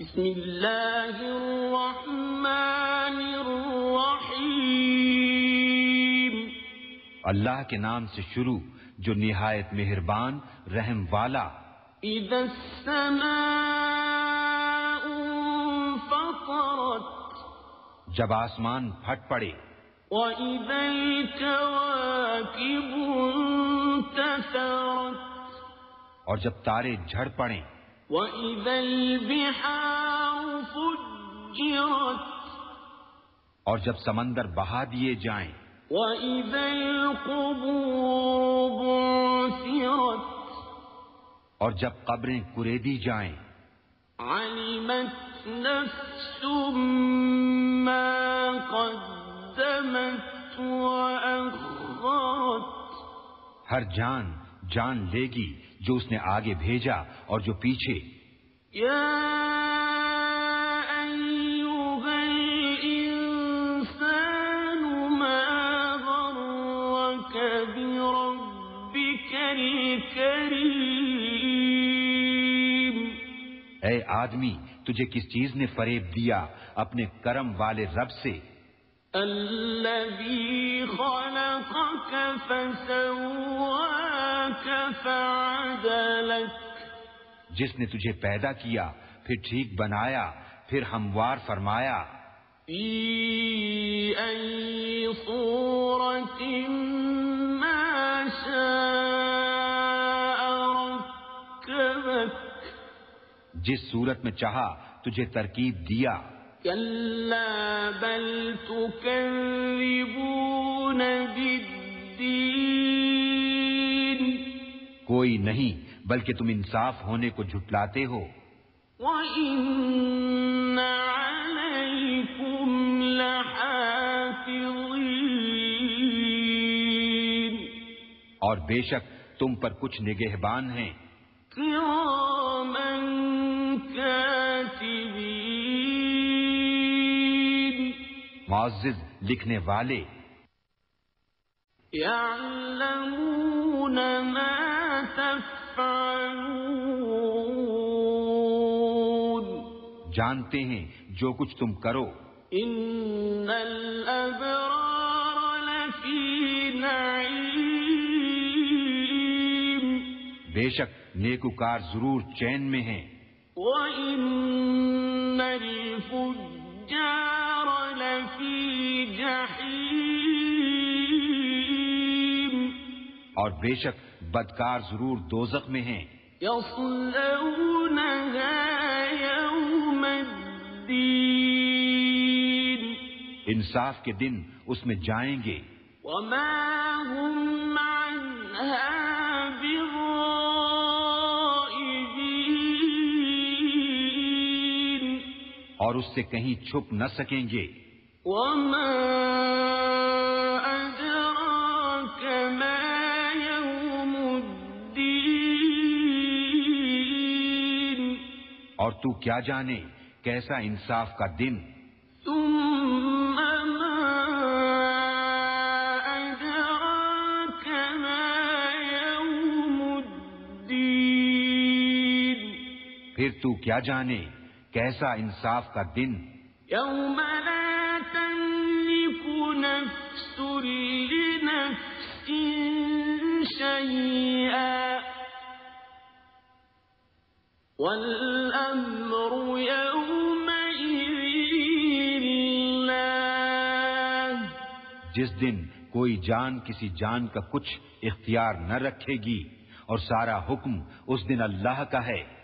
بسم اللہ الرحمن الرحیم اللہ کے نام سے شروع جو نہایت مہربان رحم والا۔ اذا السماء انفطرت جب آسمان پھٹ پڑے۔ وَإِذَا الْكَوَاكِبُ انتثرت اور جب تارے جھڑ پڑیں۔ وَإِذَا الْبِحَارُ فُجِّرَتْ اور جب سمندر بہا دیے جائیں۔ وَإِذَا الْقُبُورُ بُعْثِرَتْ اور جب قبریں کریدی جائیں۔ عَلِمَتْ نَفْسٌ مَا قَدَّمَتْ وَأَخَّرَتْ ہر جان جان لے گی۔ جو اس نے آگے بھیجا اور جو پیچھے۔ اے آدمی تجھے کس چیز نے فریب دیا؟ اپنے کرم والے رب سے۔ الذي خلقك فسواك فعدلك. جس نے تجھے پیدا کیا پھر ٹھیک بنایا پھر ہموار فرمایا۔ في أي صورة ما شاء ركبك جس صورت میں چاہا تجھے ترکیب دیا۔ كلا بل تكذبون بالدين کوئی نہیں بلکہ تم انصاف ہونے کو جھٹلاتے ہو۔ وَإِنَّ عَلَيْكُمْ لَحَافِظِينَ اور بے شک تم پر کچھ نگہبان ہیں۔ كِرَامًا كَاتِبِينَ معزز لکھنے والے۔ يَعْلَمُونَ مَا تَفْعَلُونَ۔ جانتے ہیں جو کچھ تم کرو۔ إِنَّ الْأَبْرَارَ لَفِي نَعِيمٍ۔ بے شک نیکوکار ضرور چین میں ہیں۔ وَإِنَّ الْفُجَّارَ لَفِي جَحِيمٍ اور بے شک بدکار ضرور دوزخ میں ہیں۔ يَوْمَ الدِّينِ انصاف کے دن اس میں جائیں گے۔ وَمَا هُمْ عَنْهَا اور اس سے کہیں چھپ نہ سکیں گے۔ وَمَا أَدْرَاكَ مَا يَوْمُ الدِّينِ اور تو کیا جانے کیسا انصاف کا دن؟ ثُمَّ مَا أَدْرَاكَ مَا يَوْمُ الدِّينِ پھر تو کیا جانے کیسا انصاف کا دن؟ يوم لا نفس لنفس شيئا. والأمر يومئذ لله. جس دن کوئی جان کسی جان کا کچھ اختیار نہ رکھے گی اور سارا حکم اس دن اللہ کا ہے